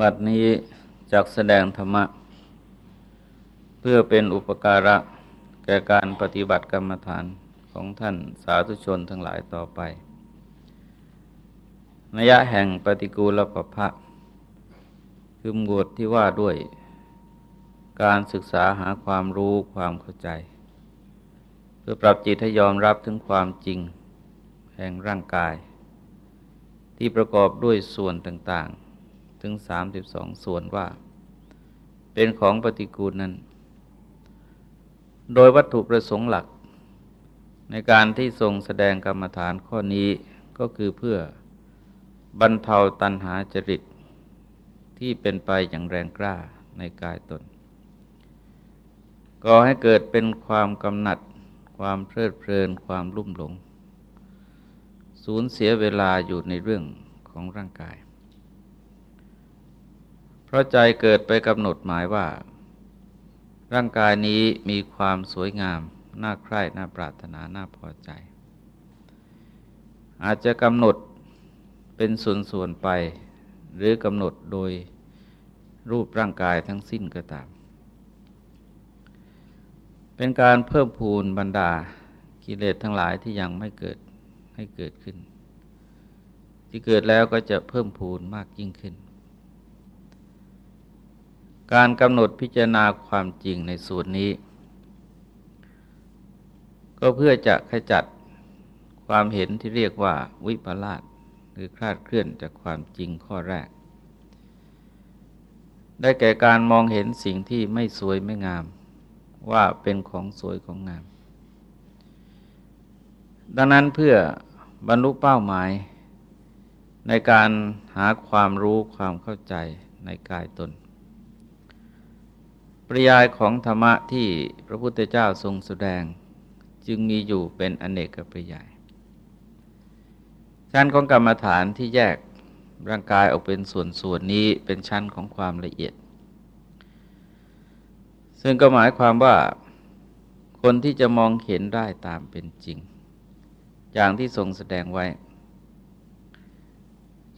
บัดนี้จักแสดงธรรมะ เพื่อเป็นอุปการะแก่การปฏิบัติกรรมฐานของท่านสาธุชนทั้งหลายต่อไปนัยะแห่งปฏิกูลปภะคือหมวดที่ว่าด้วย การศึกษาหาความรู้ความเข้าใจ เพื่อปรับจิตให้ยอมรับถึงความจริง แห่งร่างกาย ที่ประกอบด้วยส่วนต่าง ถึง 32 ส่วนว่า เป็นของปฏิกูลนั้น โดยวัตถุประสงค์หลัก ในการที่ทรงแสดงกรรมฐานข้อนี้ก็คือเพื่อบรรเทาตัณหาจริตที่เป็นไปอย่างแรงกล้าในกายตนก่อให้เกิดเป็นความกำหนัด ความเพลิดเพลินความลุ่มหลง สูญเสียเวลาอยู่ในเรื่องของร่างกาย ราะใจเกิดไปกำหนดหมายว่า ร่างกายนี้มีความสวยงาม น่าใคร่ น่าปรารถนา น่าพอใจ อาจจะกำหนดเป็นส่วนๆไป หรือกำหนดโดยรูปร่างกายทั้งสิ้นก็ตาม เป็นการเพิ่มพูนบรรดากิเลสทั้งหลายที่ยังไม่เกิดให้เกิดขึ้น ที่เกิดแล้วก็จะเพิ่มพูนมากยิ่งขึ้น การกำหนดพิจารณาความจริงในส่วนนี้ ก็เพื่อจะขจัดความเห็นที่เรียกว่าวิปลาสหรือคลาดเคลื่อนจากความจริงข้อแรก ได้แก่การมองเห็นสิ่งที่ไม่สวยไม่งาม ว่าเป็นของสวยของงาม ดังนั้นเพื่อบรรลุเป้าหมาย ในการหาความรู้ความเข้าใจในกายตน ริยายของธรรมะที่พระพุทธเจ้าทรงแสดงจึงมีอยู่เป็นอเนกปริยาย ชั้นของกรรมฐานที่แยกร่างกายออกเป็นส่วนๆนนี้เป็นชั้นของความละเอียด ซึ่งก็หมายความว่าคนที่จะมองเห็นได้ตามเป็นจริง อย่างที่ทรงแสดงไว้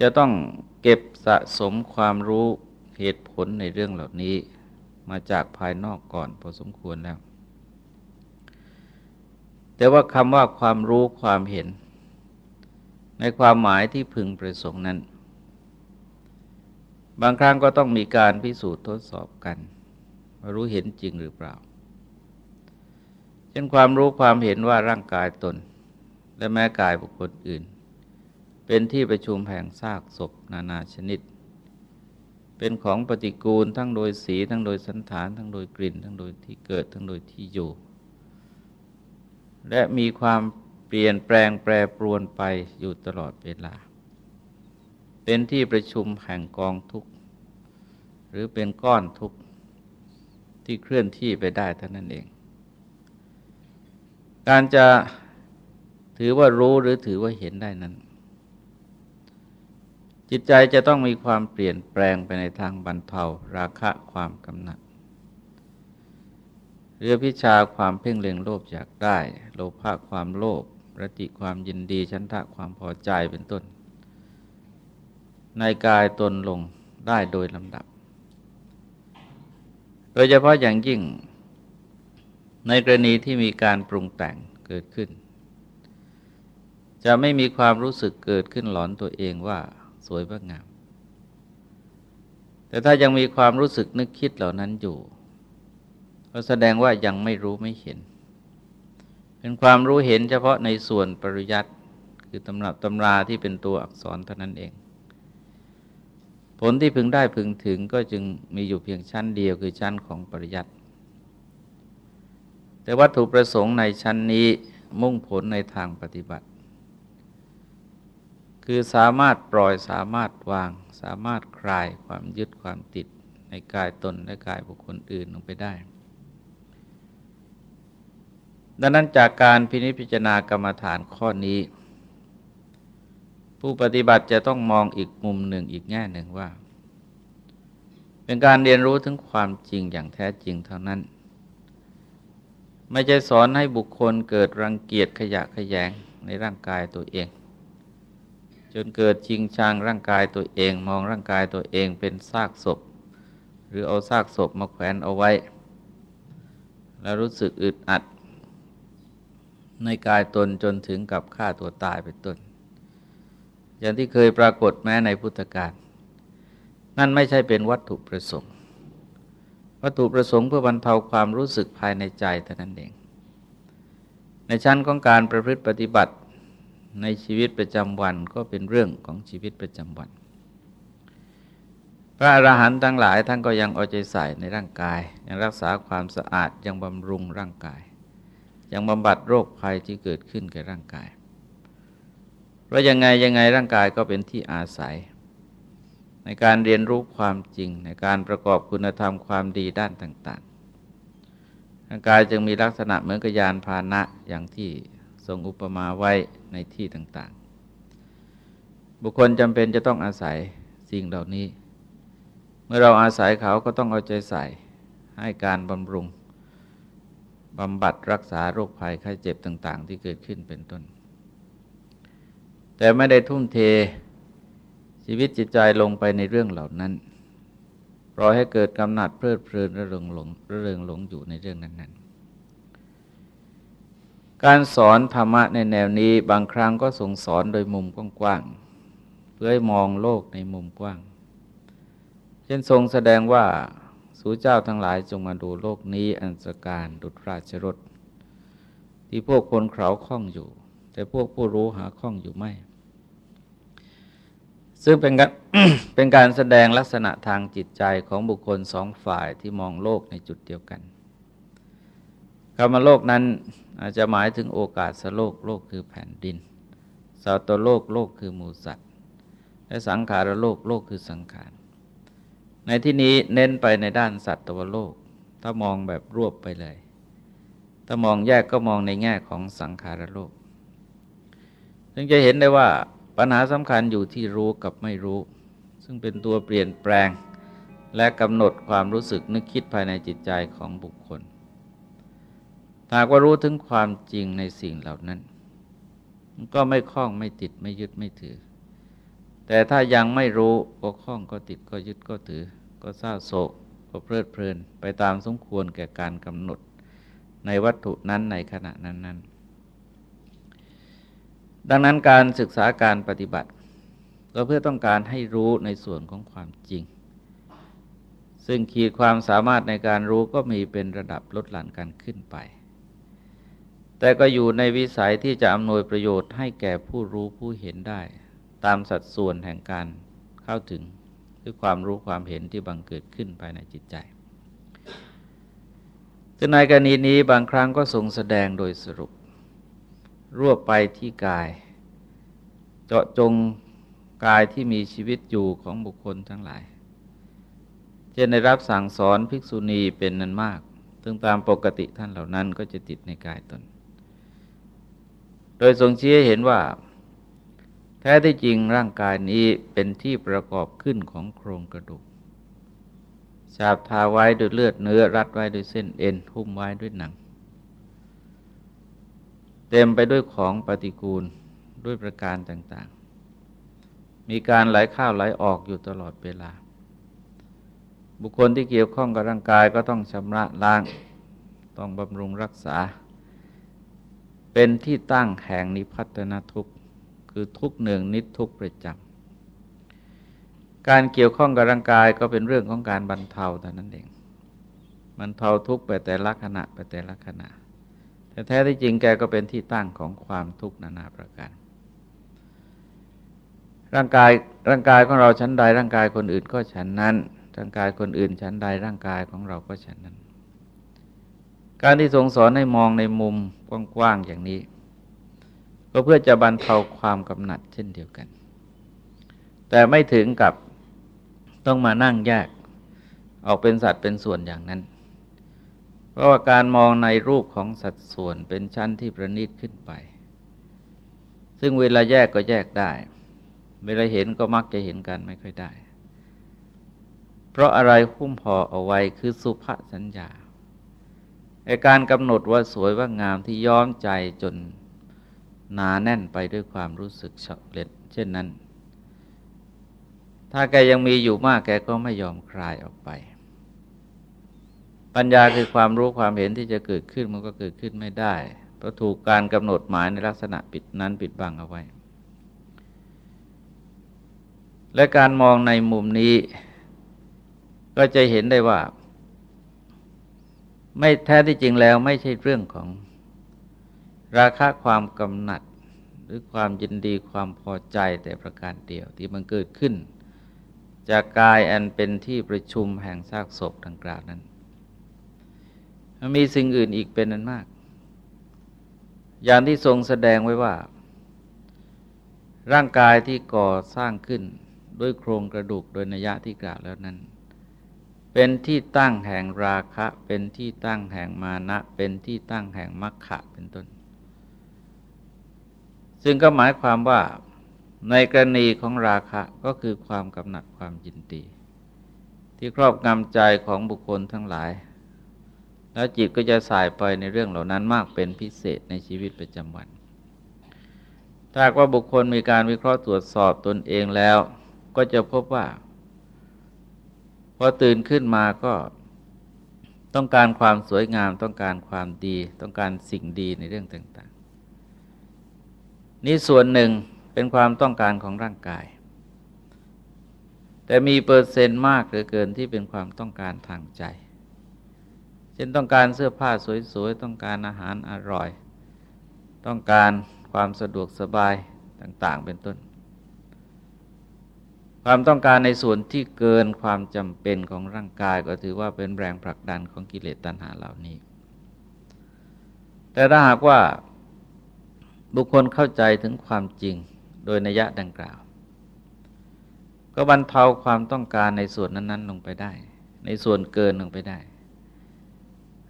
จะต้องเก็บสะสมความรู้เหตุผลในเรื่องเหล่านี้ มาจากภายนอกก่อนพอสมควรแล้ว แต่ว่าคำว่าความรู้ความเห็น ในความหมายที่พึงประสงค์นั้น บางครั้งก็ต้องมีการพิสูจน์ทดสอบกันว่ารู้เห็นจริงหรือเปล่า เช่นความรู้ความเห็นว่าร่างกายตน และแม้กายบุคคลอื่น เป็นที่ประชุมแห่งซากศพนานาชนิด เป็นของปฏิกูลทั้งโดยสีทั้งโดยสันฐาน ทั้งโดยกลิ่น ทั้งโดยที่เกิดทั้งโดยที่อยู่ และมีความเปลี่ยนแปลงแปรปรวนไปอยู่ตลอดเวลา เป็นที่ประชุมแห่งกองทุกข์ หรือเป็นก้อนทุกข์ ที่เคลื่อนที่ไปได้เท่านั้นเอง การจะถือว่ารู้หรือถือว่าเห็นได้นั้น จิตใจจะต้องมีความเปลี่ยนแปลงไปในทางบรรเทาราคะความกำหนัดเรือพิชาความเพ่งเล็งโลภอยากได้ โลภะความโลภรติความยินดีชันทะความพอใจเป็นต้น ในกายตนลงได้โดยลำดับ โดยเฉพาะอย่างยิ่ง ในกรณีที่มีการปรุงแต่งเกิดขึ้น จะไม่มีความรู้สึกเกิดขึ้นหลอนตัวเองว่า สวยว่างาม แต่ถ้ายังมีความรู้สึกนึกคิดเหล่านั้นอยู่ ก็แสดงว่ายังไม่รู้ไม่เห็น เป็นความรู้เห็นเฉพาะในส่วนปริยัติคือตำรับตำราที่เป็นตัวอักษรเท่านั้นเอง ผลที่พึงได้พึงถึงก็จึงมีอยู่เพียงชั้นเดียวคือชั้นของปริยัติแต่วัตถุประสงค์ในชั้นนี้มุ่งผลในทางปฏิบัติ คือสามารถปล่อยสามารถวาง สามารถคลายความยึดความติดในกายตนและกายบุคคลอื่นลงไปได้ ดังนั้นจากการพินิจพิจารณากรรมฐานข้อนี้ ผู้ปฏิบัติจะต้องมองอีกมุมหนึ่งอีกแง่หนึ่งว่า เป็นการเรียนรู้ถึงความจริงอย่างแท้จริงเท่านั้น ไม่ใช่สอนให้บุคคลเกิดรังเกียจขยะขยงในร่างกายตัวเอง จนเกิดชิงชังร่างกายตัวเองมองร่างกายตัวเองเป็นซากศพ หรือเอาซากศพมาแขวนเอาไว้ แล้วรู้สึกอึดอัด ในกายตนจนถึงกับฆ่าตัวตายเป็นต้นอย่างที่เคยปรากฏแม้ในพุทธกาลนั่นไม่ใช่เป็นวัตถุประสงค์ วัตถุประสงค์เพื่อบรรเทาความรู้สึกภายในใจแต่านั้นเอง ในชั้นของการประพฤติปฏิบัติ ในชีวิตประจำวันก็เป็นเรื่องของชีวิตประจำวัน พระอรหันต์ทั้งหลายท่านก็ยังเอาใจใส่ในร่างกาย ยังรักษาความสะอาดยังบำรุงร่างกาย ยังบำบัดโรคภัยที่เกิดขึ้นแก่ร่างกายเพราะยังไงยังไงร่างกายก็เป็นที่อาศัย ในการเรียนรู้ความจริง ในการประกอบคุณธรรมความดีด้านต่าง ๆ ร่างกายจึงมีลักษณะเหมือนกับยานพาหนะอย่างที่ ทรงอุปมาไว้ในที่ต่างๆ บุคคลจำเป็นจะต้องอาศัยสิ่งเหล่านี้ เมื่อเราอาศัยเขาก็ต้องเอาใจใส่ให้การบำรุงบำบัดรักษาโรคภัยไข้เจ็บต่าง ๆ ที่เกิดขึ้นเป็นต้น แต่ไม่ได้ทุ่มเทชีวิตจิตใจลงไปในเรื่องเหล่านั้นรอให้เกิดกำหนัดเพลิดเพลินระเริงหลงระเริงหลงอยู่ในเรื่องนั้นๆ การสอนธรรมะในแนวนี้บางครั้งก็ส่งสอนโดยมุมกว้างๆ เพื่อให้มองโลกในมุมกว้าง เช่นทรงแสดงว่าสู่เจ้าทั้งหลายจงมาดูโลกนี้อันสการดุจราชรถที่พวกคนเขาข้องอยู่ แต่พวกผู้รู้หาข้องอยู่ไม่ ซึ่งเป็นการเป็นการแสดงลักษณะทางจิตใจของบุคคลสองฝ่ายที่มองโลกในจุดเดียวกัน คำว่าโลกนั้นอาจจะหมายถึงโอกาสสโลกโลกคือแผ่นดินสัตวโลกโลกคือหมูสัตว์ และสังขารโลกโลกคือสังขาร ในที่นี้เน้นไปในด้านสัตว์โลก ถ้ามองแบบรวบไปเลย ถ้ามองแยกก็มองในแง่ของสังขารโลกซึ่งจะเห็นได้ว่าปัญหาสำคัญอยู่ที่รู้กับไม่รู้ ซึ่งเป็นตัวเปลี่ยนแปลง และกำหนดความรู้สึกนึกคิดภายในจิตใจของบุคคล หากว่ารู้ถึงความจริงในสิ่งเหล่านั้น ก็ไม่คล้องไม่ติดไม่ยึดไม่ถือ แต่ถ้ายังไม่รู้ก็คล้องก็ติดก็ยึดก็ถือ ก็เศร้าโศกก็เพลิดเพลิน ไปตามสมควรแก่การกำหนดในวัตถุนั้นในขณะนั้นนั้นดังนั้นการศึกษาการปฏิบัติ ก็เพื่อต้องการให้รู้ในส่วนของความจริง ซึ่งขีดความสามารถในการรู้ก็มีเป็นระดับลดหลั่นกันขึ้นไป แต่ก็อยู่ในวิสัยที่จะอำนวยประโยชน์ให้แก่ผู้รู้ผู้เห็นได้ ตามสัดส่วนแห่งการเข้าถึงด้วยความรู้ความเห็นที่บังเกิดขึ้นภายในจิตใจซึ่งในกรณีนี้บางครั้งก็ทรงแสดงโดยสรุป รวบไปที่กาย เจาะจงกายที่มีชีวิตอยู่ของบุคคลทั้งหลายจะได้รับสั่งสอนภิกษุณีเป็นนันมากซึ่งตามปกติท่านเหล่านั้นก็จะติดในกายตน โดยทรงชี้ให้เห็นว่า แท้ที่จริงร่างกายนี้เป็นที่ประกอบขึ้นของโครงกระดูกฉาบทาไว้ด้วยเลือดเนื้อรัดไว้ด้วยเส้นเอ็นหุ้มไว้ด้วยหนัง เต็มไปด้วยของปฏิกูลด้วยประการต่างๆ มีการไหลเข้าไหลออกอยู่ตลอดเวลา บุคคลที่เกี่ยวข้องกับร่างกายก็ต้องชำระล้าง ต้องบำรุงรักษา เป็นที่ตั้งแห่งนิพัฒนทุกข์คือทุกเนืองนิดทุกประจำการเกี่ยวข้องกับร่างกายก็เป็นเรื่องของการบรรเทาแต่นั้นเองบรรเทาทุกข์ไปแต่ละขณะไปแต่ละขณะ แต่แท้ที่จริงแกก็เป็นที่ตั้งของความทุกข์นานาประการร่างกายร่างกายของเราชั้นใดร่างกายคนอื่นก็ฉันนั้น ร่างกายคนอื่นชั้นใดร่างกายของเราก็ฉันนั้น การที่ทรงสอนให้มองในมุมกว้างๆอย่างนี้ ก็เพื่อจะบรรเทาความกำหนัดเช่นเดียวกัน แต่ไม่ถึงกับต้องมานั่งแยกออกเป็นสัตว์เป็นส่วนอย่างนั้น เพราะว่าการมองในรูปของสัดส่วนเป็นชั้นที่ประณีตขึ้นไป ซึ่งเวลาแยกก็แยกได้ เวลาเห็นก็มักจะเห็นกันไม่ค่อยได้ เพราะอะไรหุ้มพอเอาไว้คือสุภสัญญา ไอการกำหนดว่าสวยว่างามที่ย้อมใจจนหนาแน่นไปด้วยความรู้สึกชอบเล็ดเช่นนั้น ถ้าแกยังมีอยู่มากแกก็ไม่ยอมคลายออกไป ปัญญาคือความรู้ความเห็นที่จะเกิดขึ้นมันก็เกิดขึ้นไม่ได้เพราะถูกการกำหนดหมายในลักษณะปิดนั้นปิดบังเอาไว้ และการมองในมุมนี้ ก็จะเห็นได้ว่า ไม่แท้ที่จริงแล้วไม่ใช่เรื่องของราคาความกำหนัด หรือความยินดีความพอใจแต่ประการเดียวที่มันเกิดขึ้น จากกายอันเป็นที่ประชุมแห่งซากศพดังกล่าวนั้นมันมีสิ่งอื่นอีกเป็นนั้นมาก อย่างที่ทรงแสดงไว้ว่า ร่างกายที่ก่อสร้างขึ้นด้วยโครงกระดูกโดยนัยะที่กล่าวแล้วนั้น เป็นที่ตั้งแห่งราคะ เป็นที่ตั้งแห่งมานะ เป็นที่ตั้งแห่งมัคคะเป็นต้น ซึ่งก็หมายความว่าในกรณีของราคะก็คือความกำหนัดความยินดี ที่ครอบงำใจของบุคคลทั้งหลาย แล้วจิตก็จะสายไปในเรื่องเหล่านั้นมากเป็นพิเศษในชีวิตประจำวัน ถ้าว่าบุคคลมีการวิเคราะห์ตรวจสอบตนเองแล้ว ก็จะพบว่า พอตื่นขึ้นมาก็ต้องการความสวยงาม ต้องการความดี ต้องการสิ่งดีในเรื่องต่าง ๆ นี่ส่วนหนึ่งเป็นความต้องการของร่างกาย แต่มีเปอร์เซ็นต์มากเหลือเกินที่เป็นความต้องการทางใจ เช่นต้องการเสื้อผ้าสวย ๆ ต้องการอาหารอร่อย ต้องการความสะดวกสบายต่าง ๆ เป็นต้น ความต้องการในส่วนที่เกินความจำเป็นของร่างกายก็ถือว่าเป็นแรงผลักดันของกิเลสตัณหาเหล่านี้ แต่ถ้าหากว่าบุคคลเข้าใจถึงความจริงโดยนัยะดังกล่าว ก็บรรเทาความต้องการในส่วนนั้น ๆ ลงไปได้ ในส่วนเกินลงไปได้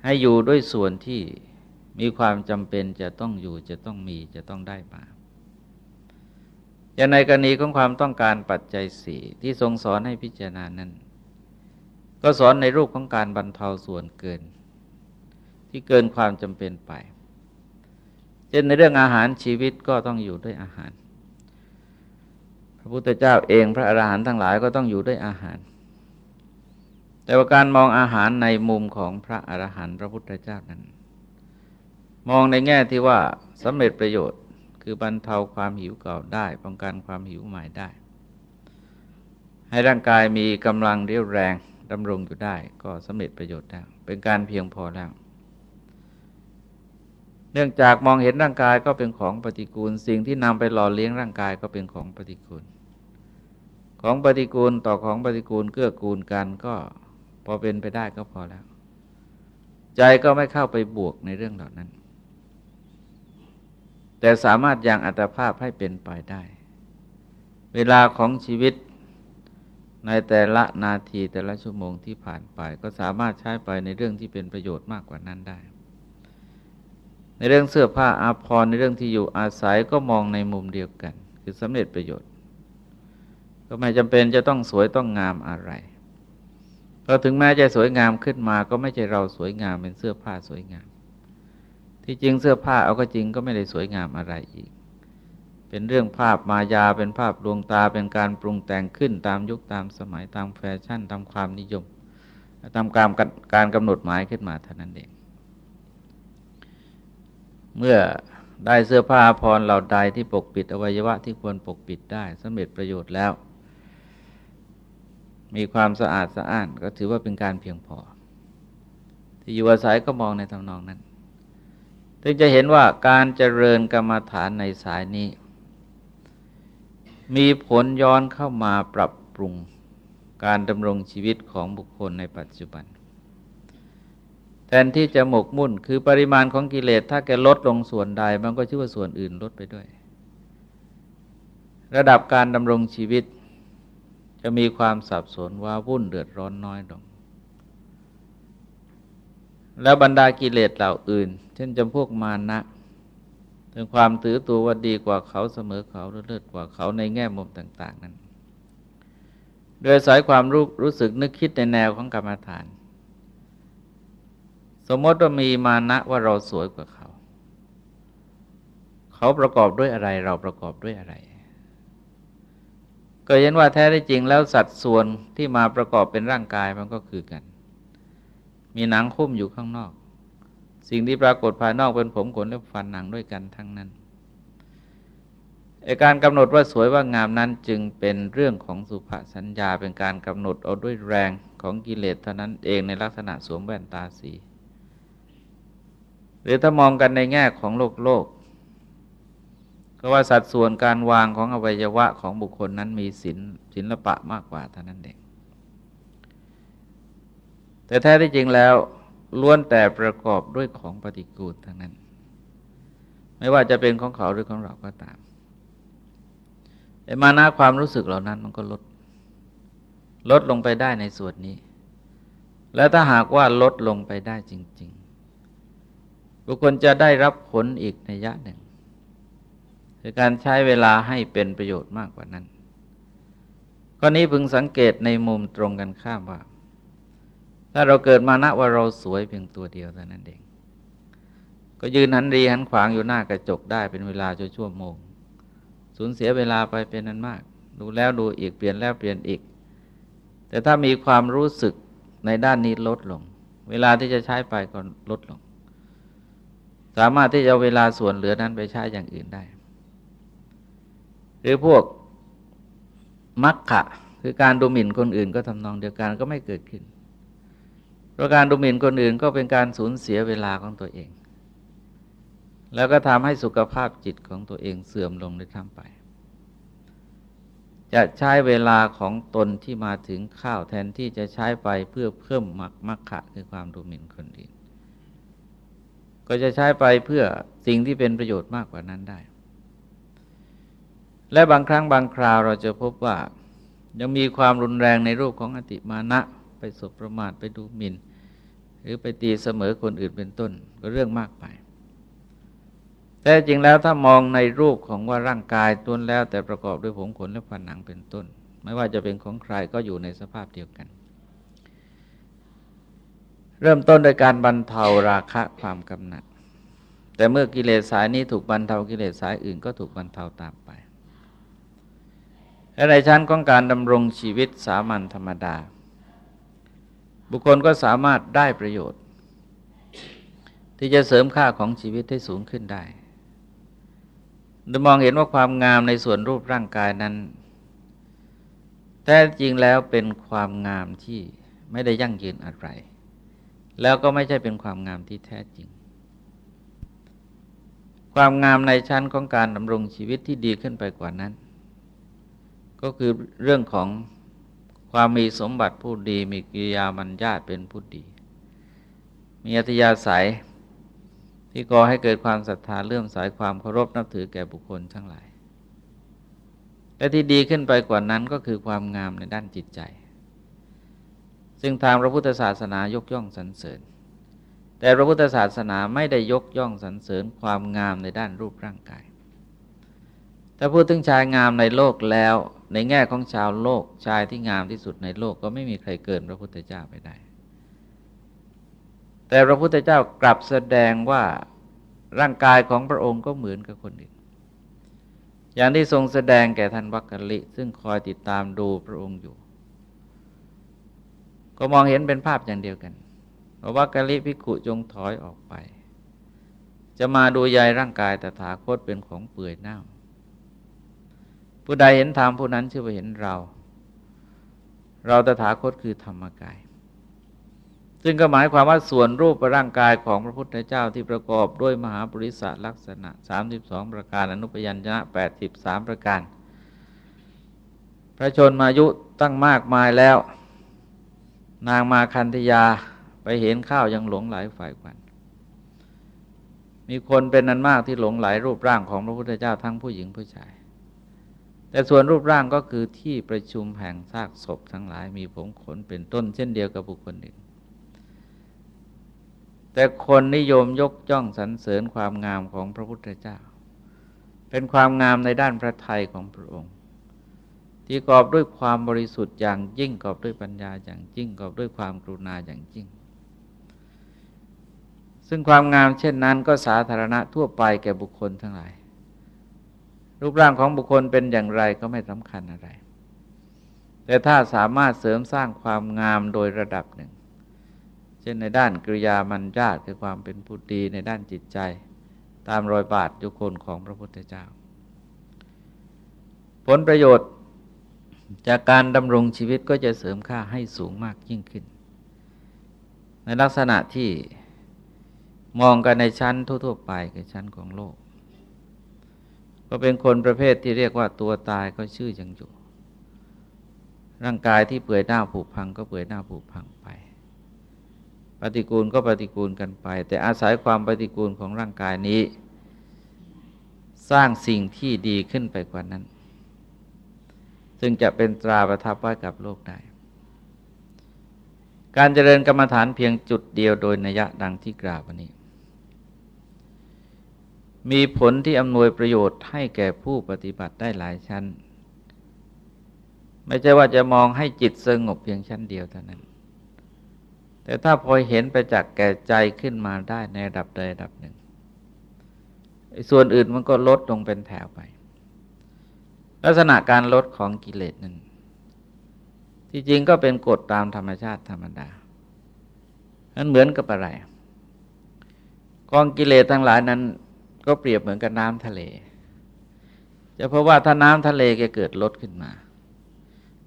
ให้อยู่ด้วยส่วนที่มีความจำเป็นจะต้องอยู่จะต้องมีจะต้องได้มา อย่างในกรณีของความต้องการปัจจัยสี่ที่ทรงสอนให้พิจารณานั้น ก็สอนในรูปของการบรรเทาส่วนเกิน ที่เกินความจำเป็นไป เช่นในเรื่องอาหารชีวิตก็ต้องอยู่ด้วยอาหาร พระพุทธเจ้าเองพระอรหันต์ทั้งหลายก็ต้องอยู่ด้วยอาหาร แต่ว่าการมองอาหารในมุมของพระอรหันต์พระพุทธเจ้านั้น มองในแง่ที่ว่าสำเร็จประโยชน์ คือบรรเทาความหิวเก่าได้ ป้องกันความหิวใหม่ได้ ให้ร่างกายมีกำลังเรียวแรงดำรงอยู่ได้ ก็สำเร็จประโยชน์แล้วเป็นการเพียงพอแล้ว เนื่องจากมองเห็นร่างกายก็เป็นของปฏิกูล สิ่งที่นำไปหล่อเลี้ยงร่างกายก็เป็นของปฏิกูล ของปฏิกูลต่อของปฏิกูลเกื้อกูลกันก็พอเป็นไปได้ก็พอแล้ว ใจก็ไม่เข้าไปบวกในเรื่องเหล่านั้น แต่สามารถยังอัตภาพให้เป็นไปได้ เวลาของชีวิตในแต่ละนาทีแต่ละชั่วโมงที่ผ่านไป ก็สามารถใช้ไปในเรื่องที่เป็นประโยชน์มากกว่านั้นได้ ในเรื่องเสื้อผ้าอาภรณ์ในเรื่องที่อยู่อาศัยก็มองในมุมเดียวกัน คือสำเร็จประโยชน์ ก็ไม่จำเป็นจะต้องสวยต้องงามอะไรเพราะถึงแม้จะสวยงามขึ้นมาก็ไม่ใช่เราสวยงามเป็นเสื้อผ้าสวยงาม ที่จริงเสื้อผ้าเอาก็จริงก็ไม่ได้สวยงามอะไรอีก เป็นเรื่องภาพมายาเป็นภาพดวงตาเป็นการปรุงแต่งขึ้นตามยุคตามสมัยตามแฟชั่นตามความนิยมตามการการกำหนดหมายขึ้นมาเท่านั้นเอง เมื่อได้เสื้อผ้าพรเหล่าใดที่ปกปิดอวัยวะที่ควรปกปิดได้สำเร็จประโยชน์แล้ว มีความสะอาดสะอ้านก็ถือว่าเป็นการเพียงพอ ที่อยู่อาศัยก็มองในทำนองนั้น ถึงจะเห็นว่าการเจริญกรรมฐานในสายนี้ มีผลย้อนเข้ามาปรับปรุงการดำรงชีวิตของบุคคลในปัจจุบัน แทนที่จะหมกมุ่นคือปริมาณของกิเลสถ้าแกลดลงส่วนใด มันก็ชื่อว่าส่วนอื่นลดไปด้วย ระดับการดำรงชีวิต จะมีความสับสนว่าวุ่นเดือดร้อนน้อยลง แล้วบรรดากิเลสเหล่าอื่น เช่นจำพวกมานะถึงความถือตัวว่าดีกว่าเขาเสมอเขาเลิศกว่าเขาในแง่มุมต่าง ๆ นั้น โดยสายความรู้รู้สึกนึกคิดในแนวของกรรมฐาน สมมติว่ามีมานะว่าเราสวยกว่าเขา เขาประกอบด้วยอะไรเราประกอบด้วยอะไร ก็เห็นว่าแท้ได้จริงแล้วสัดส่วนที่มาประกอบเป็นร่างกายมันก็คือกัน มีหนังคุ้มอยู่ข้างนอก สิ่งที่ปรากฏภายนอกเป็นผมขนและฟันหนังด้วยกันทั้งนั้นการกำหนดว่าสวยว่างามนั้นจึงเป็นเรื่องของสุภสัญญาเป็นการกำหนดเอาด้วยแรงของกิเลสเท่านั้นเองในลักษณะสวมแว่นตาสี หรือถ้ามองกันในแง่ของโลกโลก ก็ว่าสัดส่วนการวางของอวัยวะของบุคคลนั้นมีศิลศิลปะมากกว่าเท่านั้นเอง แต่แท้ที่จริงแล้วล้วนแต่ประกอบด้วยของปฏิกูลทั้งนั้น ไม่ว่าจะเป็นของเขาหรือของเราก็ตามไอ้มานะความรู้สึกเหล่านั้นมันก็ลด ลดลงไปได้ในส่วนนี้ แล้วถ้าหากว่าลดลงไปได้จริง ๆ บุคคลจะได้รับผลอีกในยะหนึ่งคือการใช้เวลาให้เป็นประโยชน์มากกว่านั้น ข้อนี้พึงสังเกตในมุมตรงกันข้ามว่า ถ้าเราเกิดมานะว่าเราสวยเพียงตัวเดียวเท่านั้นเอง ก็ยืนหันรีหันขวางอยู่หน้ากระจกได้เป็นเวลาชั่วโมง สูญเสียเวลาไปเป็นนั้นมาก ดูแล้วดูอีกเปลี่ยนแล้วเปลี่ยนอีก แต่ถ้ามีความรู้สึกในด้านนี้ลดลง เวลาที่จะใช้ไปก็ลดลง สามารถที่จะเวลาส่วนเหลือนั้นไปใช้อย่างอื่นได้ หรือพวกมักขะคือการดูหมิ่นคนอื่นก็ทำนองเดียวกันก็ไม่เกิดขึ้น เพราะการดูหมิ่นคนอื่นก็เป็นการสูญเสียเวลาของตัวเอง แล้วก็ทำให้สุขภาพจิตของตัวเองเสื่อมลงในทางไป จะใช้เวลาของตนที่มาถึงข้าวแทนที่จะใช้ไปเพื่อเพิ่มมักมักขะคือความดูหมิ่นคนอื่น ก็จะใช้ไปเพื่อสิ่งที่เป็นประโยชน์มากกว่านั้นได้ และบางครั้งบางคราวเราจะพบว่ายังมีความรุนแรงในรูปของอติมานะ ไปสบประมาทไปดูหมิน่น หรือไปตีเสมอคนอื่นเป็นต้น ก็เรื่องมากไป แต่จริงแล้วถ้ามองในรูปของว่าร่างกายต้นแล้ว แต่ประกอบด้วยผมขนและผนังเป็นต้น ไม่ว่าจะเป็นของใครก็อยู่ในสภาพเดียวกัน เริ่มต้นโดยการบรรเทาราคะความกำหนัดแต่เมื่อกิเลสสายนี้ถูกบรรเทากิเลสสายอื่นก็ถูกบรรเทาตามไปและในชั้นของการดำรงชีวิตสามัญธรรมดา บุคคลก็สามารถได้ประโยชน์ ที่จะเสริมค่าของชีวิตให้สูงขึ้นได้โดยมองเห็นว่าความงามในส่วนรูปร่างกายนั้น แท้จริงแล้วเป็นความงามที่ไม่ได้ยั่งยืนอะไร แล้วก็ไม่ใช่เป็นความงามที่แท้จริง ความงามในชั้นของการดำรงชีวิตที่ดีขึ้นไปกว่านั้น ก็คือเรื่องของ ความมีสมบัติผู้ดีมีกิริยามัญญาตเป็นผู้ดี มีอัธยาศัยที่ก่อให้เกิดความศรัทธาเลื่อมสายความเคารพนับถือแก่บุคคลทั้งหลายและที่ดีขึ้นไปกว่านั้นก็คือความงามในด้านจิตใจ ซึ่งทางพระพุทธศาสนายกย่องสรรเสริญ แต่พระพุทธศาสนาไม่ได้ยกย่องสรรเสริญความงามในด้านรูปร่างกาย ถ้าพูดถึงชายงามในโลกแล้ว ในแง่ของชาวโลกชายที่งามที่สุดในโลกก็ไม่มีใครเกินพระพุทธเจ้าไปได้ แต่พระพุทธเจ้ากลับแสดงว่าร่างกายของพระองค์ก็เหมือนกับคนอื่น อย่างที่ทรงแสดงแก่ท่านวัคคลิ ซึ่งคอยติดตามดูพระองค์อยู่ ก็มองเห็นเป็นภาพอย่างเดียวกันว่าวัคคลิพิกุจงถอยออกไป จะมาดูยายร่างกายแต่ถาคตเป็นของเปื่อยเน่า ผู้ใดเห็นธรรมผู้นั้นชื่อว่าเห็นเรา เราตถาคตคือธรรมกาย ซึ่งก็หมายความว่าส่วนรูปร่างกายของพระพุทธเจ้าที่ประกอบด้วยมหาปริศลักษณะ 32 ประการอนุปยัญชนะ 83 ประการ พระชนมายุตั้งมากมายแล้ว นางมาคันธยาไปเห็นข้าวยังหลงไหลฝ่ายควันมีคนเป็นนันมากที่หลงไหลรูปร่างของพระพุทธเจ้าทั้งผู้หญิงผู้ชาย แต่ส่วนรูปร่างก็คือที่ประชุมแห่งซากศพทั้งหลายมีผมขนเป็นต้นเช่นเดียวกับบุคคลหนึ่ง แต่คนนิยมยกย่องสรรเสริญความงามของพระพุทธเจ้า เป็นความงามในด้านพระทัยของพระองค์ ที่กอบด้วยความบริสุทธิ์อย่างยิ่งกอบด้วยปัญญาอย่างยิ่งกอบด้วยความกรุณาอย่างยิ่ง ซึ่งความงามเช่นนั้นก็สาธารณะทั่วไปแก่บุคคลทั้งหลาย รูปร่างของบุคคลเป็นอย่างไรก็ไม่สำคัญอะไร แต่ถ้าสามารถเสริมสร้างความงามโดยระดับหนึ่ง เช่นในด้านกริยามันญาตคือความเป็นผู้ดีในด้านจิตใจ ตามรอยบาทยุคนของพระพุทธเจ้า ผลประโยชน์จากการดำรงชีวิตก็จะเสริมค่าให้สูงมากยิ่งขึ้น ในลักษณะที่มองกันในชั้นทั่ว ๆ ไปคือชั้นของโลก ก็เป็นคนประเภทที่เรียกว่าตัวตายก็ชื่อยังอยู่ ร่างกายที่เปื่อยหน้าผุพังก็เปื่อยหน้าผุพังไป ปฏิกูลก็ปฏิกูลกันไป แต่อาศัยความปฏิกูลของร่างกายนี้ สร้างสิ่งที่ดีขึ้นไปกว่านั้น ซึ่งจะเป็นตราประทับไว้กับโลกได้ การเจริญกรรมฐานเพียงจุดเดียวโดยนัยะดังที่กล่าววันนี้ มีผลที่อำนวยประโยชน์ให้แก่ผู้ปฏิบัติได้หลายชั้น ไม่ใช่ว่าจะมองให้จิตสงบเพียงชั้นเดียวเท่านั้น แต่ถ้าพอเห็นไปจากแก่ใจขึ้นมาได้ในระดับใดระดับหนึ่ง ส่วนอื่นมันก็ลดลงเป็นแถวไป ลักษณะการลดของกิเลสนั้นที่จริงก็เป็นกฎตามธรรมชาติธรรมดานั้นเหมือนกับอะไรกองกิเลสทั้งหลายนั้น ก็เปรียบเหมือนกับน้ำทะเล จะเพราะว่าถ้าน้ำทะเลแกเกิดลดขึ้นมา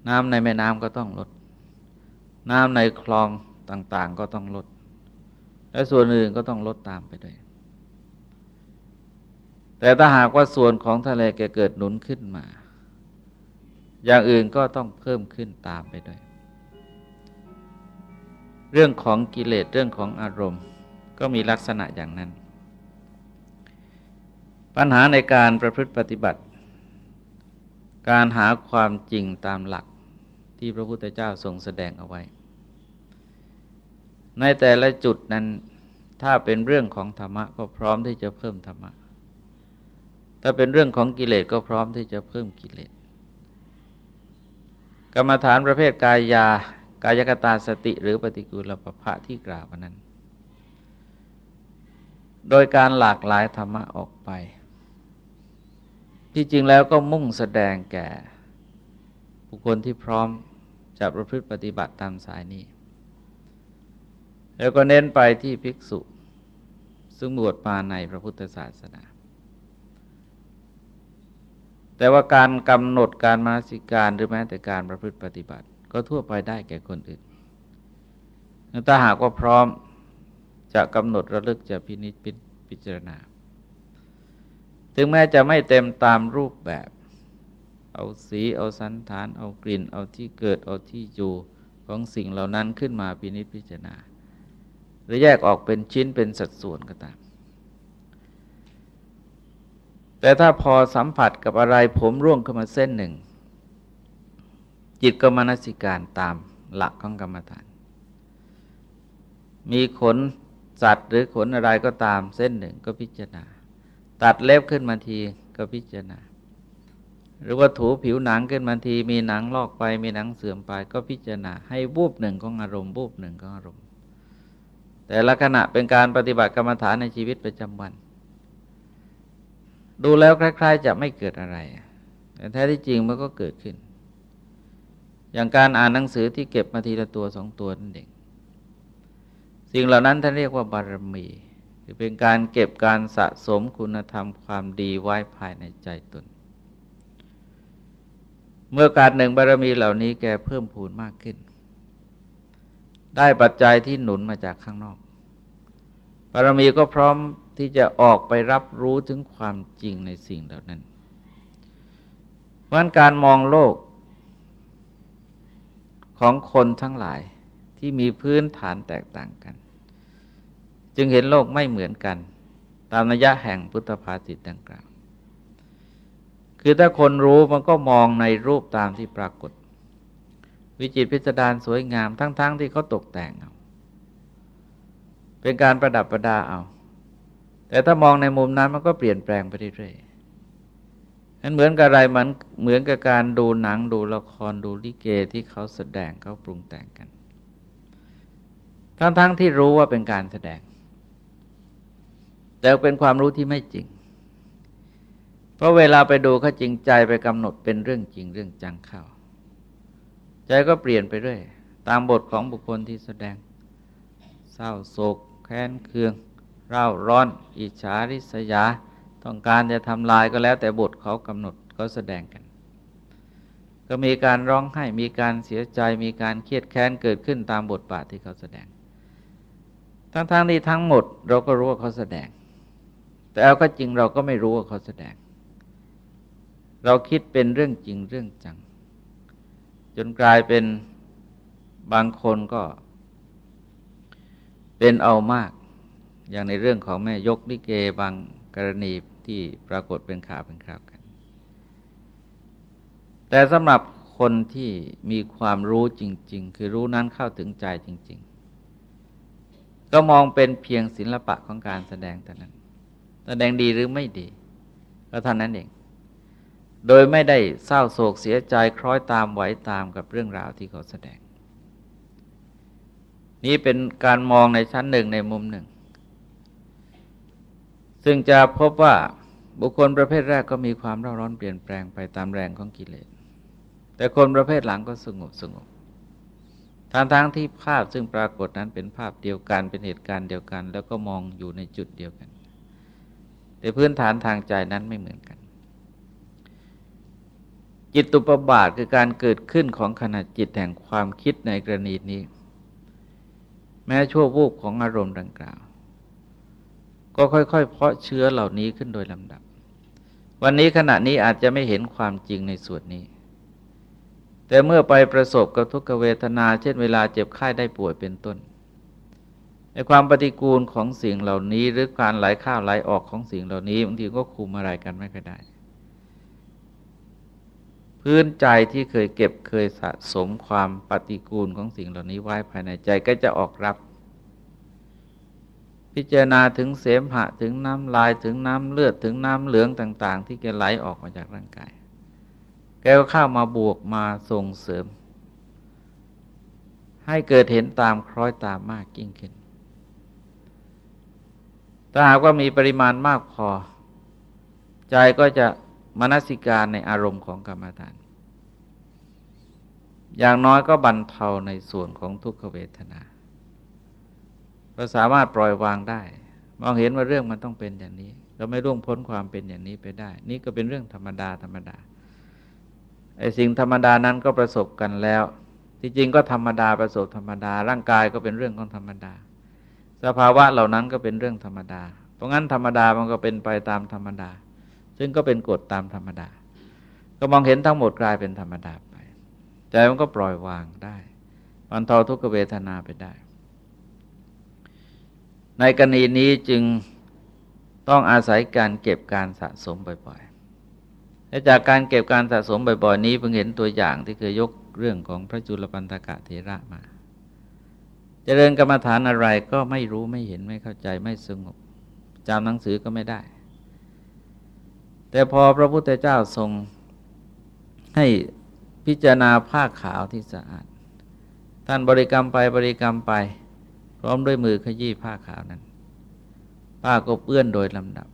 น้ำในแม่น้ำก็ต้องลด น้ำในคลองต่างๆก็ต้องลด และส่วนอื่นก็ต้องลดตามไปด้วย แต่ถ้าหากว่าส่วนของทะเลแกเกิดหนุนขึ้นมา อย่างอื่นก็ต้องเพิ่มขึ้นตามไปด้วย เรื่องของกิเลสเรื่องของอารมณ์ ก็มีลักษณะอย่างนั้น ปัญหาในการประพฤติปฏิบัติ การหาความจริงตามหลักที่พระพุทธเจ้าทรงแสดงเอาไว้ ในแต่ละจุดนั้นถ้าเป็นเรื่องของธรรมะก็พร้อมที่จะเพิ่มธรรมะ ถ้าเป็นเรื่องของกิเลสก็พร้อมที่จะเพิ่มกิเลส กรรมฐานประเภทกายยากายกตาสติหรือปฏิกูลปภะที่กล่าวนั้น โดยการหลากหลายธรรมะออกไป ที่จริงแล้วก็มุ่งแสดงแก่บุคคลที่พร้อมจะประพฤติปฏิบัติตามสายนี้ แล้วก็เน้นไปที่ภิกษุ ซึ่งบวชมาในพระพุทธศาสนา แต่ว่าการกำหนดการมาสิการหรือแม้แต่การประพฤติปฏิบัติ ก็ทั่วไปได้แก่คนอื่นถ้าหากว่าพร้อมจะกำหนดระลึกจะพินิจพิจารณา ถึงแม้จะไม่เต็มตามรูปแบบ เอาสีเอาสันฐาน เอากลิ่น เอาที่เกิดเอาที่อยู่ของสิ่งเหล่านั้นขึ้นมาพินิจพิจารณา หรือแยกออกเป็นชิ้นเป็นสัดส่วนก็ตาม แต่ถ้าพอสัมผัสกับอะไรผมร่วงขึ้นมาเส้นหนึ่ง จิตก็มนสิการตามหลักของกรรมฐาน มีขนสัตว์หรือขนอะไรก็ตามเส้นหนึ่งก็พิจารณา ตัดเล็บขึ้นมาทีก็พิจารณา หรือว่าถูผิวหนังขึ้นมาที มีหนังลอกไปมีหนังเสื่อมไป ก็พิจารณา ให้บูบหนึ่งของอารมณ์บูบหนึ่งของอารมณ์ แต่ละขณะเป็นการปฏิบัติกรรมฐานในชีวิตประจำวัน ดูแล้วคล้าย ๆ จะไม่เกิดอะไร แต่แท้ที่จริงมันก็เกิดขึ้น อย่างการอ่านหนังสือที่เก็บมาทีละตัวสองตัวนั่นเองสิ่งเหล่านั้นท่านเรียกว่าบารมี คือเป็นการเก็บการสะสมคุณธรรมความดีไว้ภายในใจตน เมื่อการหนึ่งบารมีเหล่านี้แกเพิ่มพูนมากขึ้น ได้ปัจจัยที่หนุนมาจากข้างนอก บารมีก็พร้อมที่จะออกไปรับรู้ถึงความจริงในสิ่งเหล่านั้นเพราะการมองโลกของคนทั้งหลายที่มีพื้นฐานแตกต่างกัน จึงเห็นโลกไม่เหมือนกัน ตามนัยยะแห่งพุทธภาษิตดังกล่าว คือถ้าคนรู้มันก็มองในรูปตามที่ปรากฏ วิจิตพิสดารสวยงามทั้งๆทที่เขาตกแต่งเอาเป็นการประดับประดาเอา แต่ถ้ามองในมุมนั้นมันก็เปลี่ยนแปลงไปเรื่อยๆนั้นเหมือนกับอะไรมันเหมือนกับการดูหนังดูละครดูลิเกที่เขาแสดงเขาปรุงแต่งกัน ทั้งๆทที่รู้ว่าเป็นการแสดง แต่เป็นความรู้ที่ไม่จริง เพราะเวลาไปดูเขาจริงใจไปกำหนดเป็นเรื่องจริงเรื่องจังเข้า ใจก็เปลี่ยนไปเรื่อย ตามบทของบุคคลที่แสดง เศร้าโศก แค้นเคืองเร่าร้อน อิจฉาริษยา ต้องการจะทำลายก็แล้ว แต่บทเขากำหนดเขาแสดงกัน ก็มีการร้องไห้มีการเสียใจมีการเครียดแค้นเกิดขึ้นตามบทบาทที่เขาแสดง ทั้งๆที่ทั้งหมดเราก็รู้ว่าเขาแสดง แต่เอาก็จริงเราก็ไม่รู้ว่าเขาแสดง เราคิดเป็นเรื่องจริงเรื่องจัง จนกลายเป็นบางคนก็ เป็นเอามาก อย่างในเรื่องของแม่ยกลิเกบางกรณีที่ปรากฏเป็นข่าวเป็นคราวกัน แต่สำหรับคนที่มีความรู้จริง ๆ คือรู้นั้นเข้าถึงใจจริง ๆ ก็มองเป็นเพียงศิลปะของการแสดงแต่นั้น แสดงดีหรือไม่ดี ก็เท่านั้นเอง โดยไม่ได้เศร้าโศกเสียใจคล้อยตามไหวตามกับเรื่องราวที่เขาแสดง นี้เป็นการมองในชั้นหนึ่งในมุมหนึ่ง ซึ่งจะพบว่าบุคคลประเภทแรกก็มีความร้อนร้อนเปลี่ยนแปลงไปตามแรงของกิเลส แต่คนประเภทหลังก็สงบสงบทางทั้งที่ภาพซึ่งปรากฏนั้นเป็นภาพเดียวกันเป็นเหตุการณ์เดียวกัน แล้วก็มองอยู่ในจุดเดียวกัน แต่พื้นฐานทางใจนั้นไม่เหมือนกัน จิตตุปบาทคือการเกิดขึ้นของขณะจิตแห่งความคิดในกรณีนี้ แม้ชั่ววูบของอารมณ์ดังกล่าว ก็ค่อยๆ เพาะเชื้อเหล่านี้ขึ้นโดยลำดับ วันนี้ขณะนี้อาจจะไม่เห็นความจริงในส่วนนี้ แต่เมื่อไปประสบกับทุกขเวทนา เช่นเวลาเจ็บไข้ได้ป่วยเป็นต้น ในความปฏิกูลของสิ่งเหล่านี้ หรือการไหลข้าวไหลออกของสิ่งเหล่านี้บางทีก็คุมอะไรกันไม่ค่อยได้ พื้นใจที่เคยเก็บเคยสะสมความปฏิกูลของสิ่งเหล่านี้ไว้ภายในใจก็จะออกรับ พิจารณาถึงเสมหะถึงน้ำลายถึงน้ำเลือดถึงน้ำเหลืองต่าง ๆ ที่แกไหลออกมาจากร่างกาย แกก็เข้ามาบวกมาส่งเสริม ให้เกิดเห็นตามคล้อยตามมากยิ่งขึ้น ถ้าหากว่ามีปริมาณมากพอ ใจก็จะมนสิการในอารมณ์ของกรรมฐาน อย่างน้อยก็บรรเทาในส่วนของทุกขเวทนา ก็สามารถปล่อยวางได้ มองเห็นว่าเรื่องมันต้องเป็นอย่างนี้ เราไม่ร่วงพ้นความเป็นอย่างนี้ไปได้ นี่ก็เป็นเรื่องธรรมดาธรรมดาไอ้สิ่งธรรมดานั้นก็ประสบกันแล้ว ที่จริงก็ธรรมดาประสบธรรมดา ร่างกายก็เป็นเรื่องของธรรมดา สภาวะเหล่านั้นก็เป็นเรื่องธรรมดา เพราะงั้นธรรมดามันก็เป็นไปตามธรรมดา ซึ่งก็เป็นกฎตามธรรมดา ก็มองเห็นทั้งหมดกลายเป็นธรรมดาไป ใจมันก็ปล่อยวางได้บรรเทาทุกขเวทนาไปได้ ในกรณีนี้จึงต้องอาศัยการเก็บการสะสมบ่อยๆ และจากการเก็บการสะสมบ่อยๆ นี้เพิ่งเห็นตัวอย่างที่เคยยกเรื่องของพระจุลปันตกะเทระมา เจริญกรรมฐานอะไรก็ไม่รู้ไม่เห็นไม่เข้าใจไม่สงบจำหนังสือก็ไม่ได้ แต่พอพระพุทธเจ้าทรงให้พิจารณาผ้าขาวที่สะอาด ท่านบริกรรมไปบริกรรมไป พร้อมด้วยมือขยี้ผ้าขาวนั้นผ้าก็เปื้อนโดยลำดับ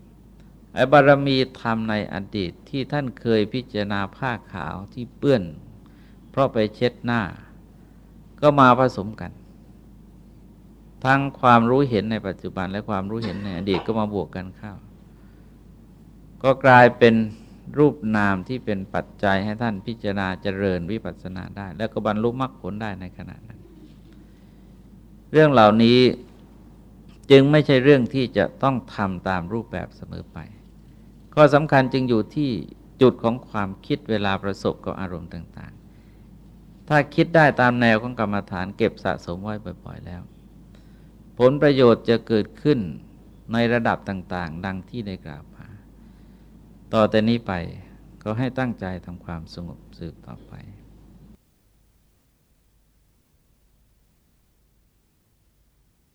ไอ้บารมีธรรมในอดีตที่ท่านเคยพิจารณาผ้าขาวที่เปื้อน เพราะไปเช็ดหน้า ก็มาผสมกัน ทั้งความรู้เห็นในปัจจุบันและความรู้เห็นในอดีตก็มาบวกกันเข้า ก็กลายเป็นรูปนามที่เป็นปัจจัยให้ท่านพิจารณาเจริญวิปัสสนาได้ แล้วก็บรรลุมรรคผลได้ในขณะนั้น เรื่องเหล่านี้จึงไม่ใช่เรื่องที่จะต้องทำตามรูปแบบเสมอไป ข้อสำคัญจึงอยู่ที่จุดของความคิดเวลาประสบกับอารมณ์ต่าง ๆ ถ้าคิดได้ตามแนวของกรรมฐานเก็บสะสมไว้บ่อย ๆ แล้ว ผลประโยชน์จะเกิดขึ้นในระดับต่าง ๆ ดังที่ได้กล่าวมา ต่อแต่นี้ไปก็ให้ตั้งใจทำความสงบสืบต่อไป